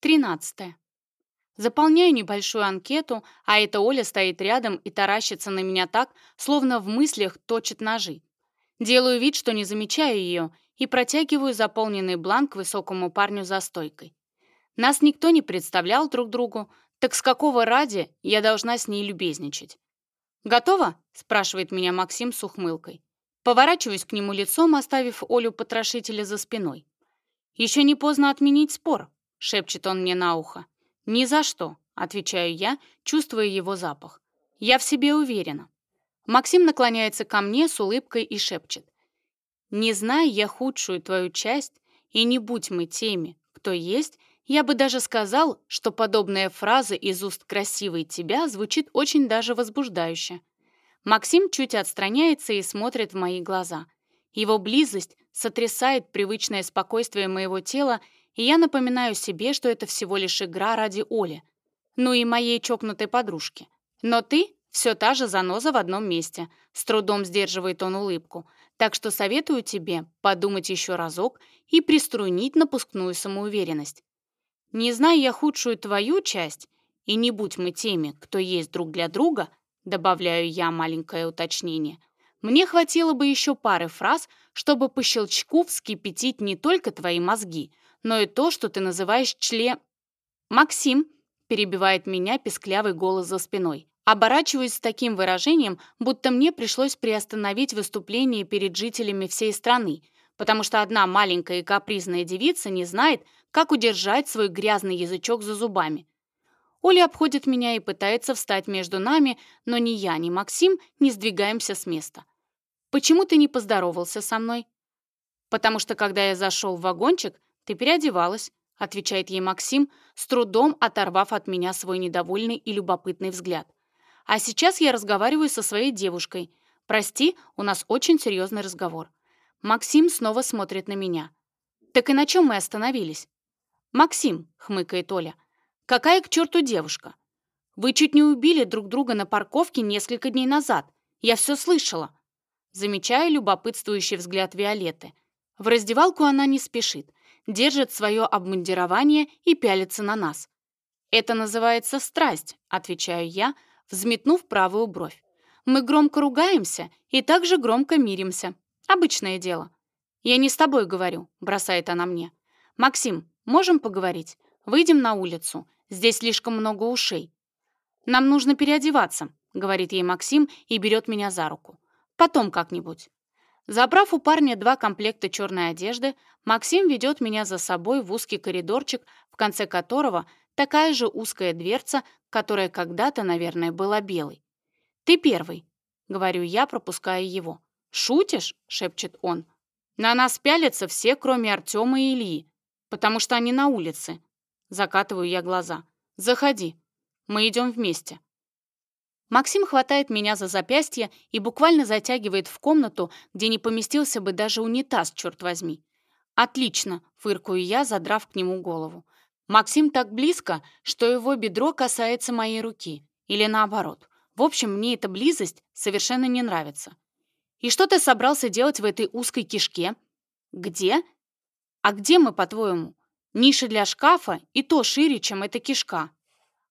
13. Заполняю небольшую анкету, а эта Оля стоит рядом и таращится на меня так, словно в мыслях точит ножи. Делаю вид, что не замечаю ее, и протягиваю заполненный бланк высокому парню за стойкой. Нас никто не представлял друг другу, так с какого ради я должна с ней любезничать? «Готова?» – спрашивает меня Максим с ухмылкой. Поворачиваюсь к нему лицом, оставив Олю потрошителя за спиной. Еще не поздно отменить спор. — шепчет он мне на ухо. «Ни за что», — отвечаю я, чувствуя его запах. «Я в себе уверена». Максим наклоняется ко мне с улыбкой и шепчет. «Не знай я худшую твою часть, и не будь мы теми, кто есть, я бы даже сказал, что подобная фраза из уст красивой тебя звучит очень даже возбуждающе. Максим чуть отстраняется и смотрит в мои глаза. Его близость сотрясает привычное спокойствие моего тела и я напоминаю себе, что это всего лишь игра ради Оли, ну и моей чокнутой подружки. Но ты все та же заноза в одном месте, с трудом сдерживает он улыбку, так что советую тебе подумать еще разок и приструнить напускную самоуверенность. Не знаю я худшую твою часть, и не будь мы теми, кто есть друг для друга, добавляю я маленькое уточнение, мне хватило бы еще пары фраз, чтобы по щелчку вскипятить не только твои мозги — но и то, что ты называешь чле, «Максим!» — перебивает меня песклявый голос за спиной. Оборачиваюсь с таким выражением, будто мне пришлось приостановить выступление перед жителями всей страны, потому что одна маленькая и капризная девица не знает, как удержать свой грязный язычок за зубами. Оля обходит меня и пытается встать между нами, но ни я, ни Максим не сдвигаемся с места. «Почему ты не поздоровался со мной?» «Потому что, когда я зашел в вагончик, ты переодевалась, отвечает ей Максим, с трудом оторвав от меня свой недовольный и любопытный взгляд. А сейчас я разговариваю со своей девушкой. Прости, у нас очень серьезный разговор. Максим снова смотрит на меня. Так и на чем мы остановились? Максим, хмыкает Оля. Какая к черту девушка? Вы чуть не убили друг друга на парковке несколько дней назад. Я все слышала. Замечая любопытствующий взгляд Виолетты. В раздевалку она не спешит держит свое обмундирование и пялится на нас. «Это называется страсть», — отвечаю я, взметнув правую бровь. «Мы громко ругаемся и также громко миримся. Обычное дело». «Я не с тобой говорю», — бросает она мне. «Максим, можем поговорить? Выйдем на улицу. Здесь слишком много ушей». «Нам нужно переодеваться», — говорит ей Максим и берет меня за руку. «Потом как-нибудь». Забрав у парня два комплекта черной одежды, Максим ведет меня за собой в узкий коридорчик, в конце которого такая же узкая дверца, которая когда-то, наверное, была белой. «Ты первый», — говорю я, пропуская его. «Шутишь?» — шепчет он. «На нас пялятся все, кроме Артема и Ильи, потому что они на улице». Закатываю я глаза. «Заходи. Мы идем вместе». Максим хватает меня за запястье и буквально затягивает в комнату, где не поместился бы даже унитаз, черт возьми. «Отлично!» — фыркую я, задрав к нему голову. Максим так близко, что его бедро касается моей руки. Или наоборот. В общем, мне эта близость совершенно не нравится. «И что ты собрался делать в этой узкой кишке?» «Где?» «А где мы, по-твоему?» «Ниша для шкафа и то шире, чем эта кишка».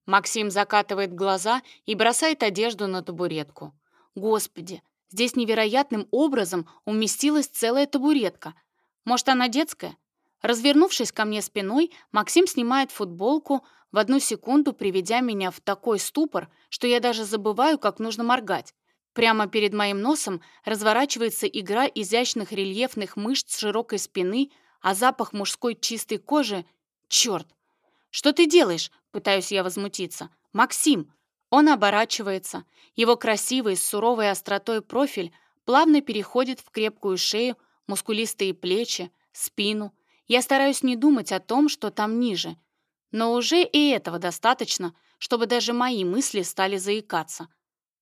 Максим закатывает глаза и бросает одежду на табуретку. Господи, здесь невероятным образом уместилась целая табуретка. Может, она детская? Развернувшись ко мне спиной, Максим снимает футболку, в одну секунду приведя меня в такой ступор, что я даже забываю, как нужно моргать. Прямо перед моим носом разворачивается игра изящных рельефных мышц широкой спины, а запах мужской чистой кожи... Черт! «Что ты делаешь?» — Пытаюсь я возмутиться. «Максим!» Он оборачивается. Его красивый, с суровой остротой профиль плавно переходит в крепкую шею, мускулистые плечи, спину. Я стараюсь не думать о том, что там ниже. Но уже и этого достаточно, чтобы даже мои мысли стали заикаться.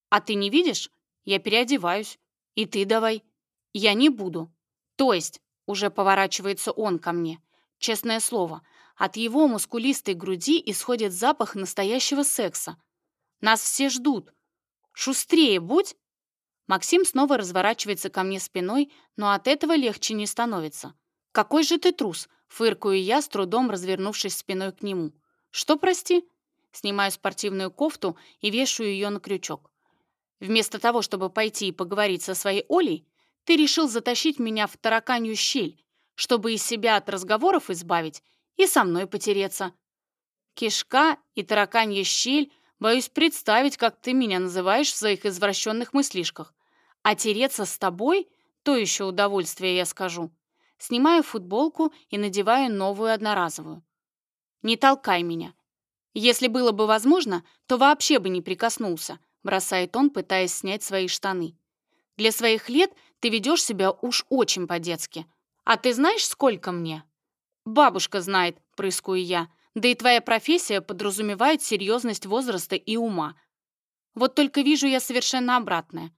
«А ты не видишь? Я переодеваюсь. И ты давай». «Я не буду». «То есть?» — уже поворачивается он ко мне. «Честное слово, от его мускулистой груди исходит запах настоящего секса. Нас все ждут. Шустрее будь! Максим снова разворачивается ко мне спиной, но от этого легче не становится. «Какой же ты трус!» — фыркаю я, с трудом развернувшись спиной к нему. «Что, прости?» Снимаю спортивную кофту и вешаю ее на крючок. «Вместо того, чтобы пойти и поговорить со своей Олей, ты решил затащить меня в тараканью щель, чтобы из себя от разговоров избавить и со мной потереться. Кишка и тараканья щель, боюсь представить, как ты меня называешь в своих извращенных мыслишках. А тереться с тобой — то еще удовольствие, я скажу. Снимаю футболку и надеваю новую одноразовую. Не толкай меня. Если было бы возможно, то вообще бы не прикоснулся, бросает он, пытаясь снять свои штаны. Для своих лет ты ведешь себя уж очень по-детски. А ты знаешь, сколько мне? Бабушка знает, прыскую я. Да и твоя профессия подразумевает серьезность возраста и ума. Вот только вижу я совершенно обратное.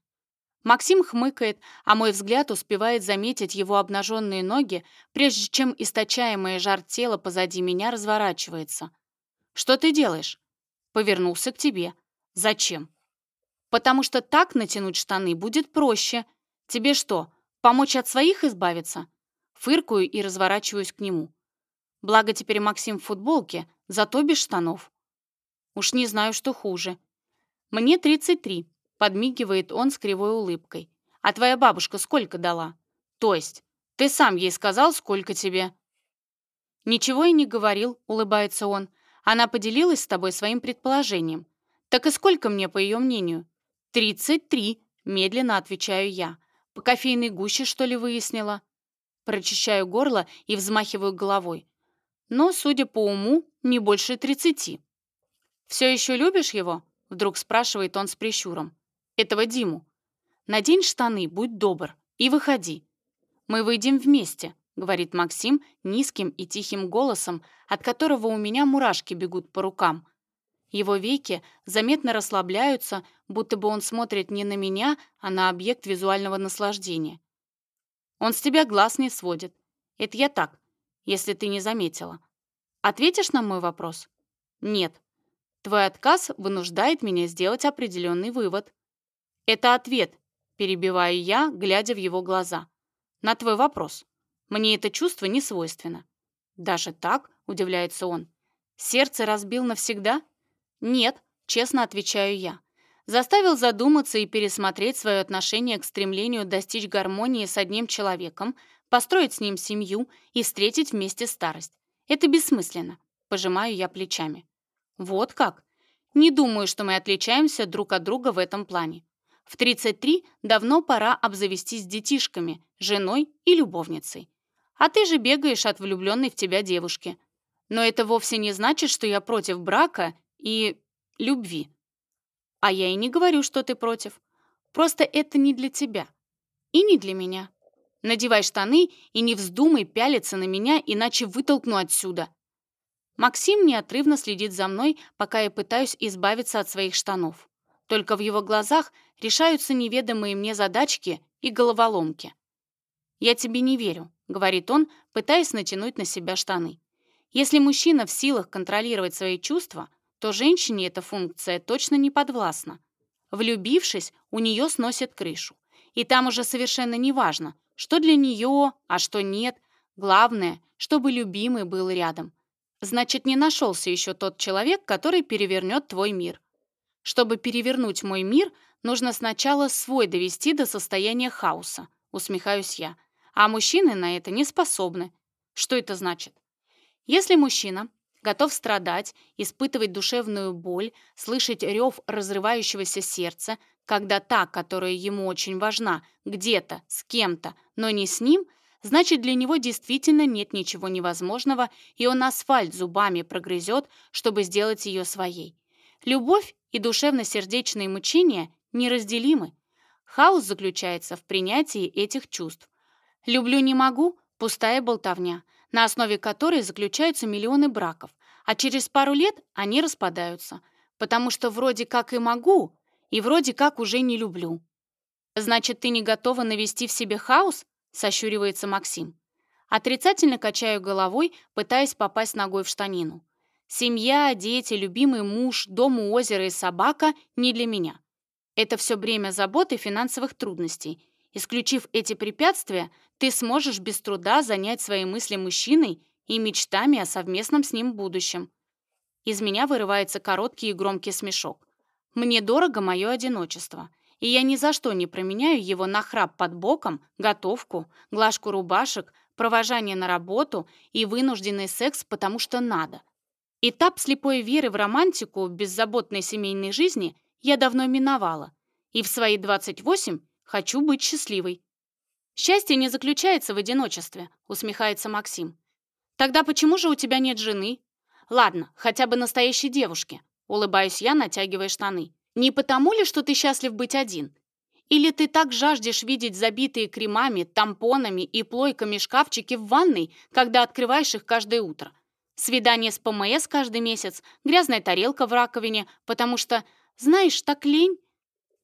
Максим хмыкает, а мой взгляд успевает заметить его обнаженные ноги, прежде чем источаемое жар тела позади меня разворачивается. «Что ты делаешь?» «Повернулся к тебе». «Зачем?» «Потому что так натянуть штаны будет проще. Тебе что, помочь от своих избавиться?» Фыркую и разворачиваюсь к нему. Благо теперь Максим в футболке, зато без штанов. Уж не знаю, что хуже. Мне 33, подмигивает он с кривой улыбкой. А твоя бабушка сколько дала? То есть, ты сам ей сказал, сколько тебе? Ничего и не говорил, улыбается он. Она поделилась с тобой своим предположением. Так и сколько мне, по ее мнению? 33, медленно отвечаю я. По кофейной гуще, что ли, выяснила? Прочищаю горло и взмахиваю головой но, судя по уму, не больше 30. «Все еще любишь его?» — вдруг спрашивает он с прищуром. «Этого Диму. Надень штаны, будь добр, и выходи. Мы выйдем вместе», — говорит Максим низким и тихим голосом, от которого у меня мурашки бегут по рукам. Его веки заметно расслабляются, будто бы он смотрит не на меня, а на объект визуального наслаждения. «Он с тебя глаз не сводит. Это я так, если ты не заметила. Ответишь на мой вопрос? Нет. Твой отказ вынуждает меня сделать определенный вывод. Это ответ, перебиваю я, глядя в его глаза. На твой вопрос. Мне это чувство не свойственно. Даже так, удивляется он. Сердце разбил навсегда? Нет, честно отвечаю я заставил задуматься и пересмотреть свое отношение к стремлению достичь гармонии с одним человеком, построить с ним семью и встретить вместе старость. Это бессмысленно. Пожимаю я плечами. Вот как? Не думаю, что мы отличаемся друг от друга в этом плане. В 33 давно пора обзавестись детишками, женой и любовницей. А ты же бегаешь от влюбленной в тебя девушки. Но это вовсе не значит, что я против брака и любви. А я и не говорю, что ты против. Просто это не для тебя. И не для меня. Надевай штаны и не вздумай пялиться на меня, иначе вытолкну отсюда. Максим неотрывно следит за мной, пока я пытаюсь избавиться от своих штанов. Только в его глазах решаются неведомые мне задачки и головоломки. «Я тебе не верю», — говорит он, пытаясь натянуть на себя штаны. Если мужчина в силах контролировать свои чувства — то женщине эта функция точно не подвластна. Влюбившись, у нее сносят крышу. И там уже совершенно не важно, что для нее, а что нет. Главное, чтобы любимый был рядом. Значит, не нашелся еще тот человек, который перевернет твой мир. Чтобы перевернуть мой мир, нужно сначала свой довести до состояния хаоса, усмехаюсь я. А мужчины на это не способны. Что это значит? Если мужчина готов страдать, испытывать душевную боль, слышать рев разрывающегося сердца, когда та, которая ему очень важна, где-то, с кем-то, но не с ним, значит, для него действительно нет ничего невозможного, и он асфальт зубами прогрызет, чтобы сделать ее своей. Любовь и душевно-сердечные мучения неразделимы. Хаос заключается в принятии этих чувств. «Люблю не могу» — пустая болтовня, на основе которой заключаются миллионы браков а через пару лет они распадаются, потому что вроде как и могу, и вроде как уже не люблю». «Значит, ты не готова навести в себе хаос?» — сощуривается Максим. Отрицательно качаю головой, пытаясь попасть ногой в штанину. «Семья, дети, любимый муж, дом у озера и собака — не для меня. Это все бремя забот и финансовых трудностей. Исключив эти препятствия, ты сможешь без труда занять свои мысли мужчиной и мечтами о совместном с ним будущем. Из меня вырывается короткий и громкий смешок. Мне дорого мое одиночество, и я ни за что не променяю его на храп под боком, готовку, глажку рубашек, провожание на работу и вынужденный секс, потому что надо. Этап слепой веры в романтику беззаботной семейной жизни я давно миновала, и в свои 28 хочу быть счастливой. «Счастье не заключается в одиночестве», — усмехается Максим. Тогда почему же у тебя нет жены? Ладно, хотя бы настоящей девушки. Улыбаюсь я, натягивая штаны. Не потому ли, что ты счастлив быть один? Или ты так жаждешь видеть забитые кремами, тампонами и плойками шкафчики в ванной, когда открываешь их каждое утро? Свидание с ПМС каждый месяц, грязная тарелка в раковине, потому что, знаешь, так лень.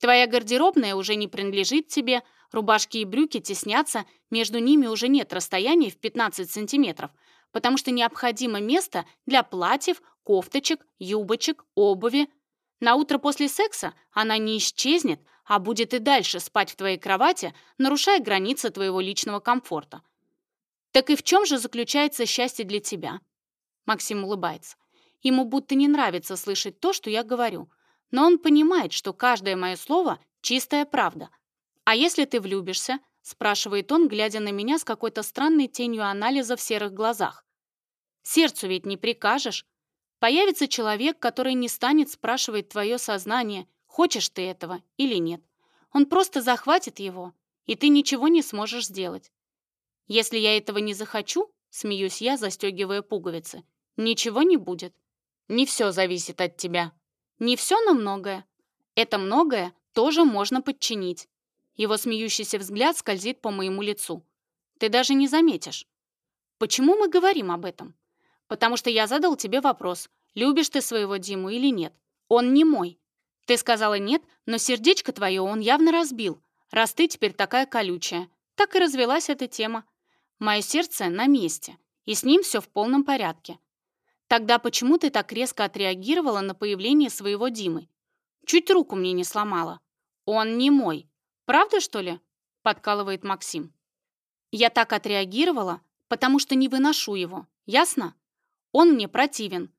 Твоя гардеробная уже не принадлежит тебе, рубашки и брюки теснятся, между ними уже нет расстояния в 15 сантиметров – потому что необходимо место для платьев, кофточек, юбочек, обуви. На утро после секса она не исчезнет, а будет и дальше спать в твоей кровати, нарушая границы твоего личного комфорта. Так и в чем же заключается счастье для тебя? Максим улыбается. Ему будто не нравится слышать то, что я говорю, но он понимает, что каждое мое слово — чистая правда. А если ты влюбишься —— спрашивает он, глядя на меня с какой-то странной тенью анализа в серых глазах. Сердцу ведь не прикажешь. Появится человек, который не станет спрашивать твое сознание, хочешь ты этого или нет. Он просто захватит его, и ты ничего не сможешь сделать. Если я этого не захочу, смеюсь я, застегивая пуговицы, ничего не будет. Не все зависит от тебя. Не все, но многое. Это многое тоже можно подчинить. Его смеющийся взгляд скользит по моему лицу. Ты даже не заметишь. Почему мы говорим об этом? потому что я задал тебе вопрос, любишь ты своего Диму или нет. Он не мой. Ты сказала нет, но сердечко твое он явно разбил, раз ты теперь такая колючая. Так и развелась эта тема. Мое сердце на месте, и с ним все в полном порядке. Тогда почему ты так резко отреагировала на появление своего Димы? Чуть руку мне не сломала. Он не мой. Правда, что ли? Подкалывает Максим. Я так отреагировала, потому что не выношу его. Ясно? Он мне противен.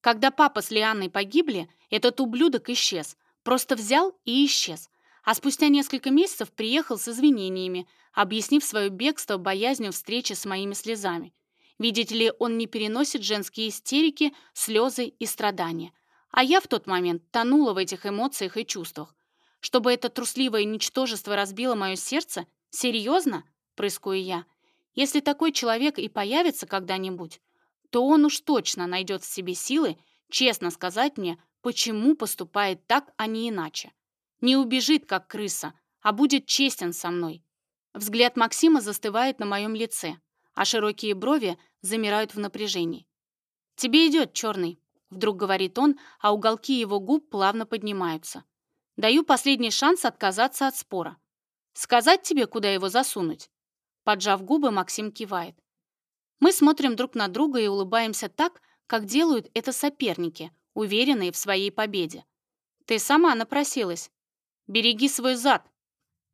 Когда папа с Лианной погибли, этот ублюдок исчез. Просто взял и исчез. А спустя несколько месяцев приехал с извинениями, объяснив свое бегство боязнью встречи с моими слезами. Видите ли, он не переносит женские истерики, слезы и страдания. А я в тот момент тонула в этих эмоциях и чувствах. Чтобы это трусливое ничтожество разбило мое сердце? Серьезно? Прыскую я. Если такой человек и появится когда-нибудь, то он уж точно найдет в себе силы честно сказать мне, почему поступает так, а не иначе. Не убежит, как крыса, а будет честен со мной. Взгляд Максима застывает на моем лице, а широкие брови замирают в напряжении. «Тебе идет, черный», — вдруг говорит он, а уголки его губ плавно поднимаются. «Даю последний шанс отказаться от спора. Сказать тебе, куда его засунуть?» Поджав губы, Максим кивает. Мы смотрим друг на друга и улыбаемся так, как делают это соперники, уверенные в своей победе. Ты сама напросилась. Береги свой зад.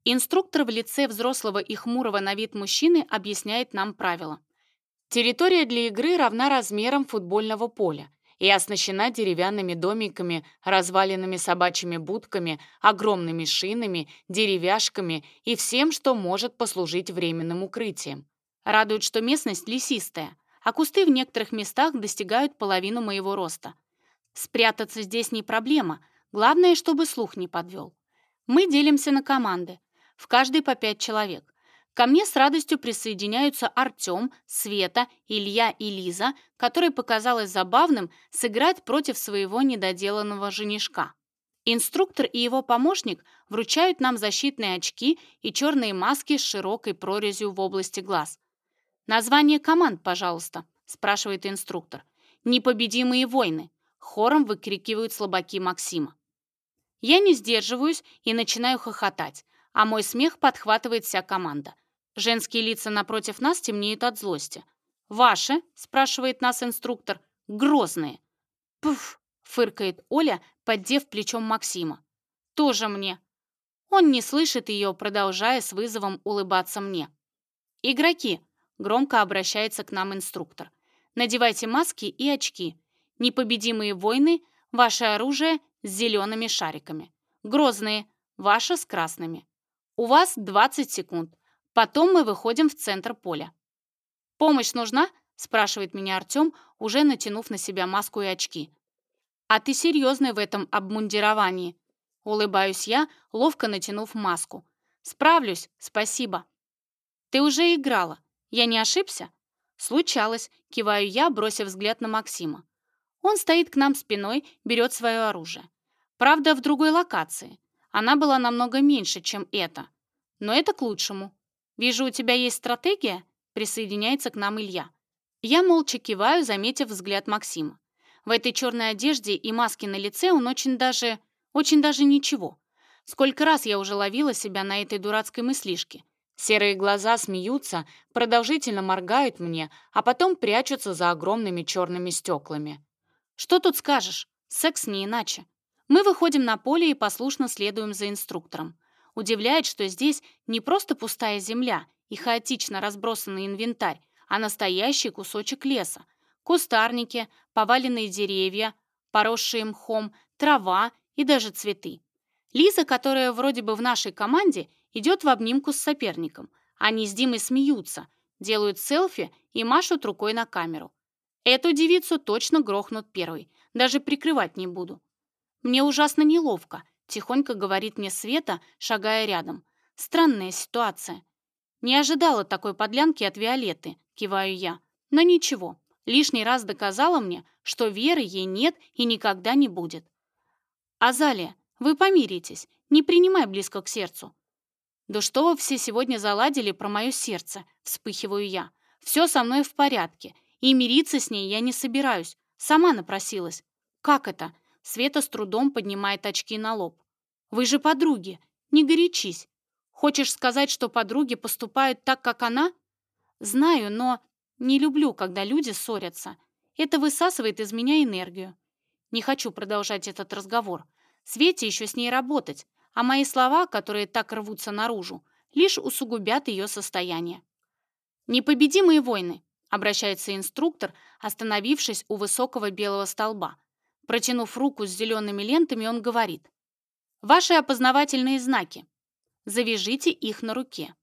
Инструктор в лице взрослого и хмурого на вид мужчины объясняет нам правила. Территория для игры равна размерам футбольного поля и оснащена деревянными домиками, разваленными собачьими будками, огромными шинами, деревяшками и всем, что может послужить временным укрытием. Радует, что местность лесистая, а кусты в некоторых местах достигают половину моего роста. Спрятаться здесь не проблема, главное, чтобы слух не подвел. Мы делимся на команды, в каждой по пять человек. Ко мне с радостью присоединяются Артем, Света, Илья и Лиза, которой показалось забавным сыграть против своего недоделанного женишка. Инструктор и его помощник вручают нам защитные очки и черные маски с широкой прорезью в области глаз. Название команд, пожалуйста, спрашивает инструктор. Непобедимые войны. Хором выкрикивают слабаки Максима. Я не сдерживаюсь и начинаю хохотать, а мой смех подхватывает вся команда. Женские лица напротив нас темнеют от злости. «Ваши?» – спрашивает нас инструктор. «Грозные». «Пф!» – фыркает Оля, поддев плечом Максима. «Тоже мне». Он не слышит ее, продолжая с вызовом улыбаться мне. «Игроки, Громко обращается к нам инструктор. Надевайте маски и очки. Непобедимые войны — ваше оружие с зелеными шариками. Грозные — ваше с красными. У вас 20 секунд. Потом мы выходим в центр поля. «Помощь нужна?» — спрашивает меня Артем, уже натянув на себя маску и очки. «А ты серьезный в этом обмундировании?» Улыбаюсь я, ловко натянув маску. «Справлюсь, спасибо». «Ты уже играла. Я не ошибся? Случалось, киваю я, бросив взгляд на Максима. Он стоит к нам спиной, берет свое оружие. Правда, в другой локации. Она была намного меньше, чем эта. Но это к лучшему. Вижу, у тебя есть стратегия? Присоединяется к нам Илья. Я молча киваю, заметив взгляд Максима. В этой черной одежде и маске на лице он очень даже... очень даже ничего. Сколько раз я уже ловила себя на этой дурацкой мыслишке — Серые глаза смеются, продолжительно моргают мне, а потом прячутся за огромными черными стеклами. Что тут скажешь? Секс не иначе. Мы выходим на поле и послушно следуем за инструктором. Удивляет, что здесь не просто пустая земля и хаотично разбросанный инвентарь, а настоящий кусочек леса. Кустарники, поваленные деревья, поросшие мхом, трава и даже цветы. Лиза, которая вроде бы в нашей команде, идет в обнимку с соперником. Они с Димой смеются, делают селфи и машут рукой на камеру. Эту девицу точно грохнут первой, даже прикрывать не буду. Мне ужасно неловко, тихонько говорит мне Света, шагая рядом. Странная ситуация. Не ожидала такой подлянки от Виолетты, киваю я. Но ничего, лишний раз доказала мне, что веры ей нет и никогда не будет. «Азалия, вы помиритесь, не принимай близко к сердцу. «Да что вы все сегодня заладили про мое сердце?» — вспыхиваю я. «Все со мной в порядке, и мириться с ней я не собираюсь. Сама напросилась». «Как это?» — Света с трудом поднимает очки на лоб. «Вы же подруги, не горячись. Хочешь сказать, что подруги поступают так, как она?» «Знаю, но не люблю, когда люди ссорятся. Это высасывает из меня энергию. Не хочу продолжать этот разговор. Свете еще с ней работать а мои слова, которые так рвутся наружу, лишь усугубят ее состояние. «Непобедимые войны», — обращается инструктор, остановившись у высокого белого столба. Протянув руку с зелеными лентами, он говорит. «Ваши опознавательные знаки. Завяжите их на руке.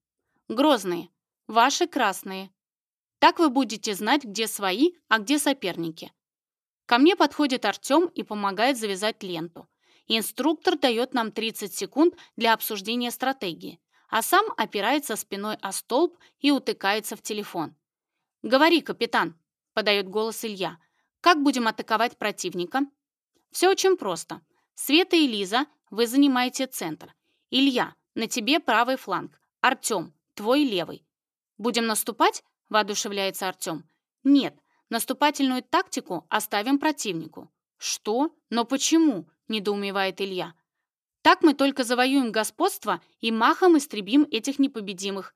Грозные. Ваши красные. Так вы будете знать, где свои, а где соперники». Ко мне подходит Артем и помогает завязать ленту. Инструктор дает нам 30 секунд для обсуждения стратегии, а сам опирается спиной о столб и утыкается в телефон. «Говори, капитан», — подает голос Илья. «Как будем атаковать противника?» «Все очень просто. Света и Лиза, вы занимаете центр. Илья, на тебе правый фланг. Артем, твой левый». «Будем наступать?» — воодушевляется Артем. «Нет, наступательную тактику оставим противнику». «Что? Но почему?» — недоумевает Илья. «Так мы только завоюем господство и махом истребим этих непобедимых.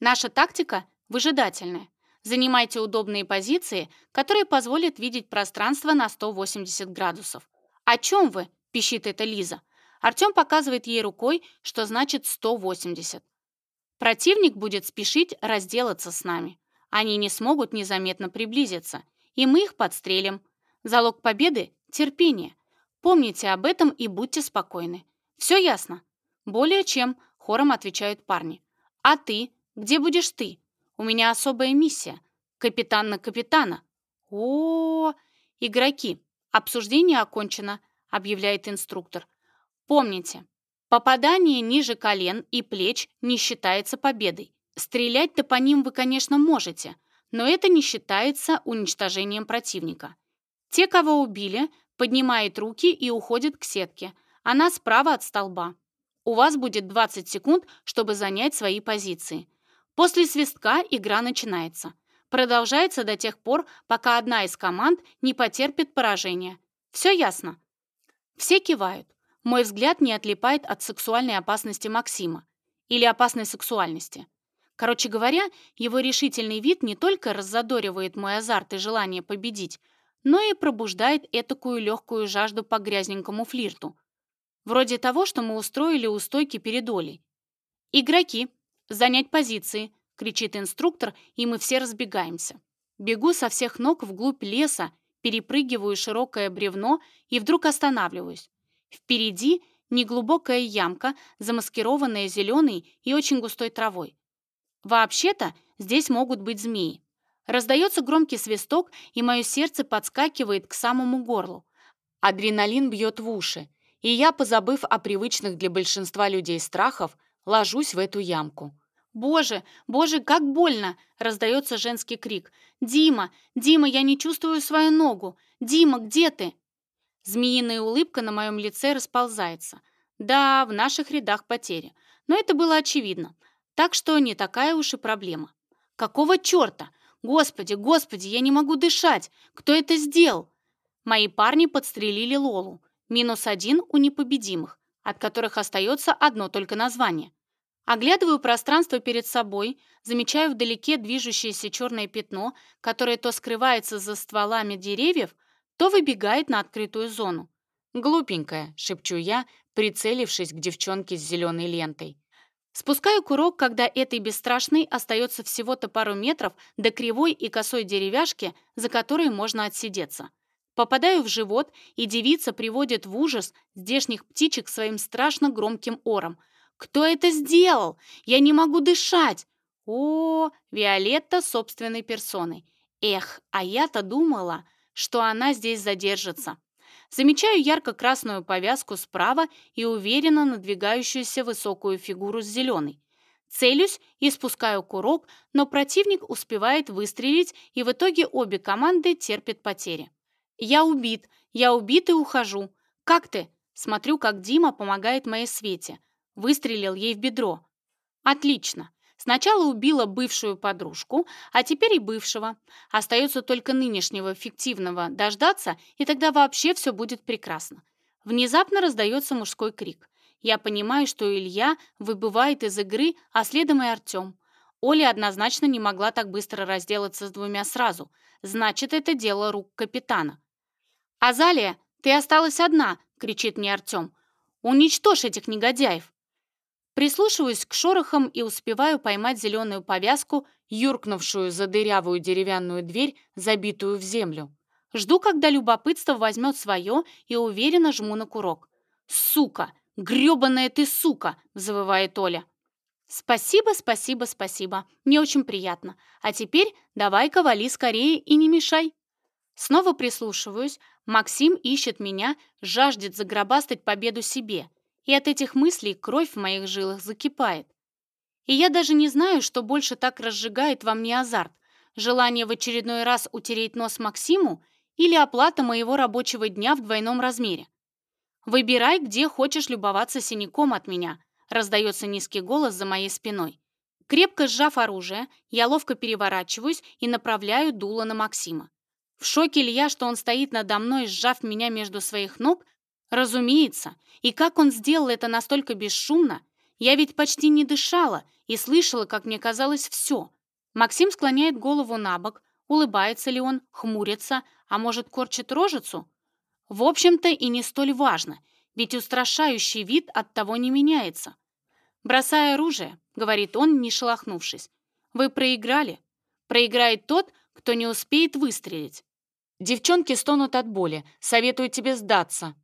Наша тактика выжидательная. Занимайте удобные позиции, которые позволят видеть пространство на 180 градусов. «О чем вы?» – пищит это Лиза. Артем показывает ей рукой, что значит 180. Противник будет спешить разделаться с нами. Они не смогут незаметно приблизиться, и мы их подстрелим. Залог победы – терпение. Помните об этом и будьте спокойны. Все ясно? Более чем, хором отвечают парни. А ты? Где будешь ты? У меня особая миссия. Капитан на капитана. О, -о, -о игроки, обсуждение окончено, объявляет инструктор. Помните, попадание ниже колен и плеч не считается победой. Стрелять-то по ним вы, конечно, можете, но это не считается уничтожением противника. Те, кого убили, поднимает руки и уходит к сетке. Она справа от столба. У вас будет 20 секунд, чтобы занять свои позиции. После свистка игра начинается. Продолжается до тех пор, пока одна из команд не потерпит поражение. Все ясно? Все кивают. Мой взгляд не отлипает от сексуальной опасности Максима. Или опасной сексуальности. Короче говоря, его решительный вид не только раззадоривает мой азарт и желание победить, но и пробуждает этакую легкую жажду по грязненькому флирту. Вроде того, что мы устроили у стойки перед Олей. «Игроки, занять позиции!» — кричит инструктор, и мы все разбегаемся. Бегу со всех ног вглубь леса, перепрыгиваю широкое бревно и вдруг останавливаюсь. Впереди неглубокая ямка, замаскированная зеленой и очень густой травой. Вообще-то здесь могут быть змеи. Раздается громкий свисток, и мое сердце подскакивает к самому горлу. Адреналин бьет в уши, и я, позабыв о привычных для большинства людей страхов, ложусь в эту ямку. «Боже, боже, как больно!» — раздается женский крик. «Дима, Дима, я не чувствую свою ногу! Дима, где ты?» Змеиная улыбка на моем лице расползается. Да, в наших рядах потери. Но это было очевидно. Так что не такая уж и проблема. «Какого черта? Господи, господи, я не могу дышать! Кто это сделал? Мои парни подстрелили Лолу. Минус один у непобедимых, от которых остается одно только название. Оглядываю пространство перед собой, замечаю вдалеке движущееся черное пятно, которое то скрывается за стволами деревьев, то выбегает на открытую зону. «Глупенькая», — шепчу я, прицелившись к девчонке с зеленой лентой. Спускаю курок, когда этой бесстрашной остается всего-то пару метров до кривой и косой деревяшки, за которой можно отсидеться. Попадаю в живот, и девица приводит в ужас здешних птичек своим страшно громким ором. «Кто это сделал? Я не могу дышать!» О, Виолетта собственной персоной. Эх, а я-то думала, что она здесь задержится. Замечаю ярко-красную повязку справа и уверенно надвигающуюся высокую фигуру с зеленой. Целюсь и спускаю курок, но противник успевает выстрелить, и в итоге обе команды терпят потери. «Я убит! Я убит и ухожу! Как ты?» Смотрю, как Дима помогает моей Свете. Выстрелил ей в бедро. «Отлично! Сначала убила бывшую подружку, а теперь и бывшего. Остается только нынешнего фиктивного дождаться, и тогда вообще все будет прекрасно. Внезапно раздается мужской крик. Я понимаю, что Илья выбывает из игры, а следом и Артем. Оля однозначно не могла так быстро разделаться с двумя сразу. Значит, это дело рук капитана. «Азалия, ты осталась одна!» — кричит мне Артем. «Уничтожь этих негодяев!» Прислушиваюсь к шорохам и успеваю поймать зеленую повязку, юркнувшую за дырявую деревянную дверь, забитую в землю. Жду, когда любопытство возьмет свое и уверенно жму на курок. «Сука! грёбаная ты сука!» — завывает Оля. «Спасибо, спасибо, спасибо. Мне очень приятно. А теперь давай-ка вали скорее и не мешай». Снова прислушиваюсь. Максим ищет меня, жаждет загробастать победу себе — и от этих мыслей кровь в моих жилах закипает. И я даже не знаю, что больше так разжигает во мне азарт. Желание в очередной раз утереть нос Максиму или оплата моего рабочего дня в двойном размере. «Выбирай, где хочешь любоваться синяком от меня», раздается низкий голос за моей спиной. Крепко сжав оружие, я ловко переворачиваюсь и направляю дуло на Максима. В шоке ли я, что он стоит надо мной, сжав меня между своих ног, Разумеется. И как он сделал это настолько бесшумно? Я ведь почти не дышала и слышала, как мне казалось, все. Максим склоняет голову на бок. Улыбается ли он, хмурится, а может, корчит рожицу? В общем-то, и не столь важно, ведь устрашающий вид от того не меняется. «Бросай оружие», — говорит он, не шелохнувшись. «Вы проиграли. Проиграет тот, кто не успеет выстрелить». Девчонки стонут от боли, советую тебе сдаться.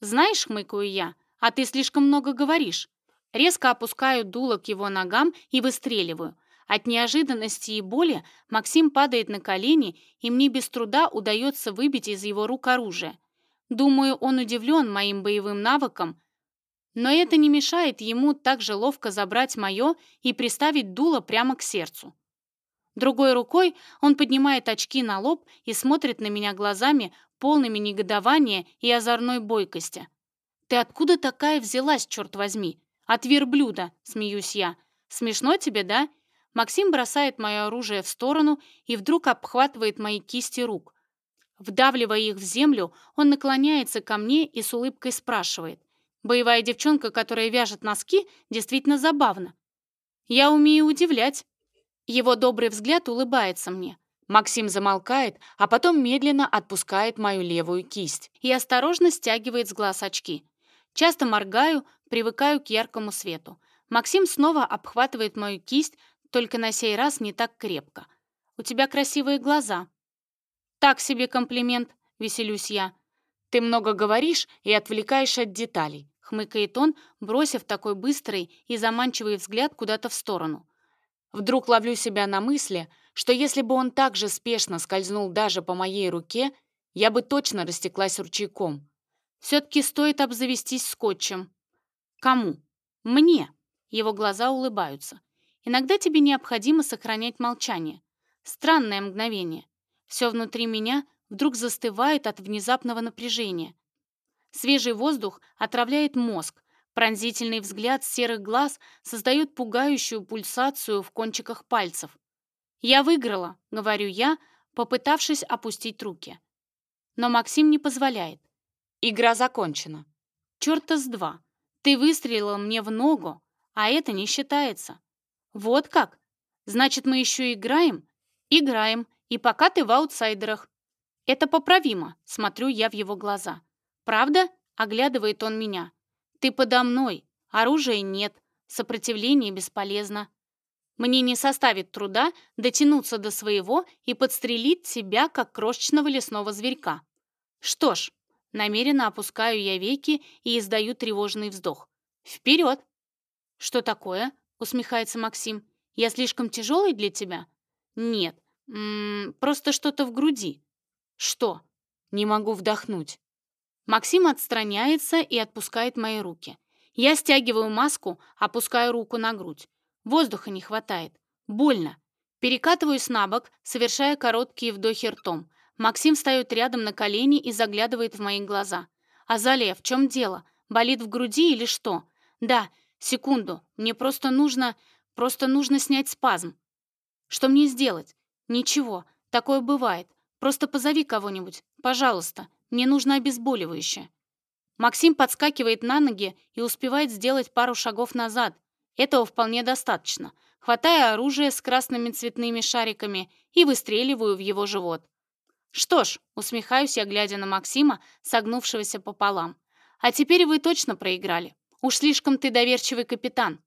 Знаешь, хмыкаю я, а ты слишком много говоришь. Резко опускаю дуло к его ногам и выстреливаю. От неожиданности и боли Максим падает на колени, и мне без труда удается выбить из его рук оружие. Думаю, он удивлен моим боевым навыком, но это не мешает ему так же ловко забрать мое и приставить дуло прямо к сердцу. Другой рукой он поднимает очки на лоб и смотрит на меня глазами, полными негодования и озорной бойкости. «Ты откуда такая взялась, черт возьми? От верблюда!» — смеюсь я. «Смешно тебе, да?» Максим бросает мое оружие в сторону и вдруг обхватывает мои кисти рук. Вдавливая их в землю, он наклоняется ко мне и с улыбкой спрашивает. «Боевая девчонка, которая вяжет носки, действительно забавно». «Я умею удивлять», его добрый взгляд улыбается мне. Максим замолкает, а потом медленно отпускает мою левую кисть и осторожно стягивает с глаз очки. Часто моргаю, привыкаю к яркому свету. Максим снова обхватывает мою кисть, только на сей раз не так крепко. «У тебя красивые глаза». «Так себе комплимент», — веселюсь я. «Ты много говоришь и отвлекаешь от деталей», — хмыкает он, бросив такой быстрый и заманчивый взгляд куда-то в сторону. Вдруг ловлю себя на мысли, что если бы он так же спешно скользнул даже по моей руке, я бы точно растеклась ручейком. Все-таки стоит обзавестись скотчем. Кому? Мне. Его глаза улыбаются. Иногда тебе необходимо сохранять молчание. Странное мгновение. Все внутри меня вдруг застывает от внезапного напряжения. Свежий воздух отравляет мозг, Пронзительный взгляд серых глаз создает пугающую пульсацию в кончиках пальцев. «Я выиграла», — говорю я, попытавшись опустить руки. Но Максим не позволяет. «Игра закончена». «Черта с два. Ты выстрелила мне в ногу, а это не считается». «Вот как? Значит, мы еще играем?» «Играем, и пока ты в аутсайдерах». «Это поправимо», — смотрю я в его глаза. «Правда?» — оглядывает он меня. Ты подо мной. Оружия нет. Сопротивление бесполезно. Мне не составит труда дотянуться до своего и подстрелить тебя, как крошечного лесного зверька. Что ж, намеренно опускаю я веки и издаю тревожный вздох. Вперед! Что такое? Усмехается Максим. Я слишком тяжелый для тебя? Нет. М -м, просто что-то в груди. Что? Не могу вдохнуть. Максим отстраняется и отпускает мои руки. Я стягиваю маску, опускаю руку на грудь. Воздуха не хватает. Больно. Перекатываюсь на бок, совершая короткие вдохи ртом. Максим встает рядом на колени и заглядывает в мои глаза. «Азалия, в чем дело? Болит в груди или что?» «Да, секунду. Мне просто нужно... Просто нужно снять спазм». «Что мне сделать?» «Ничего. Такое бывает. Просто позови кого-нибудь. Пожалуйста». Мне нужно обезболивающее». Максим подскакивает на ноги и успевает сделать пару шагов назад. Этого вполне достаточно. Хватаю оружие с красными цветными шариками и выстреливаю в его живот. «Что ж», — усмехаюсь я, глядя на Максима, согнувшегося пополам. «А теперь вы точно проиграли. Уж слишком ты доверчивый капитан.